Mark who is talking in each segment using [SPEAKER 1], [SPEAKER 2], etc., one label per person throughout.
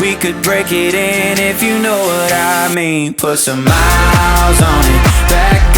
[SPEAKER 1] We could break it in if you know what I mean. Put some miles on it. Back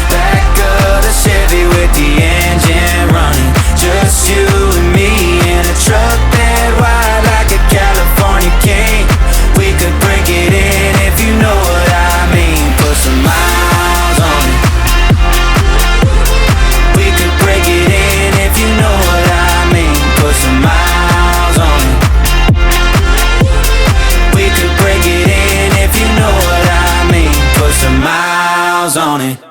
[SPEAKER 1] Chevy with the engine running. Just you and me in a truck that wide like a California king. We could break it in if you know what I mean. Put some miles on it. We could break it in if you know what I mean. Put some miles on it. We could break it in if you know what I mean. Put some miles on it.